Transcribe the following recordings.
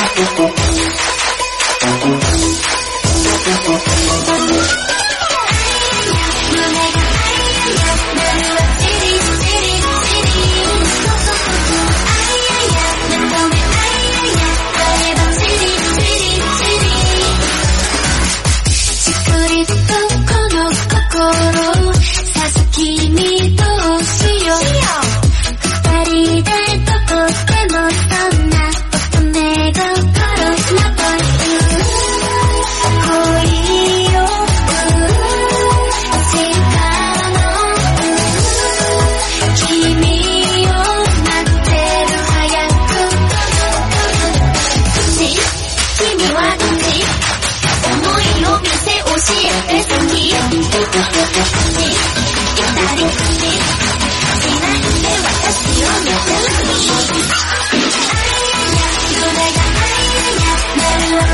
Thank you.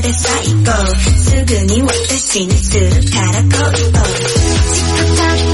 で最高すぐに私にするから恋を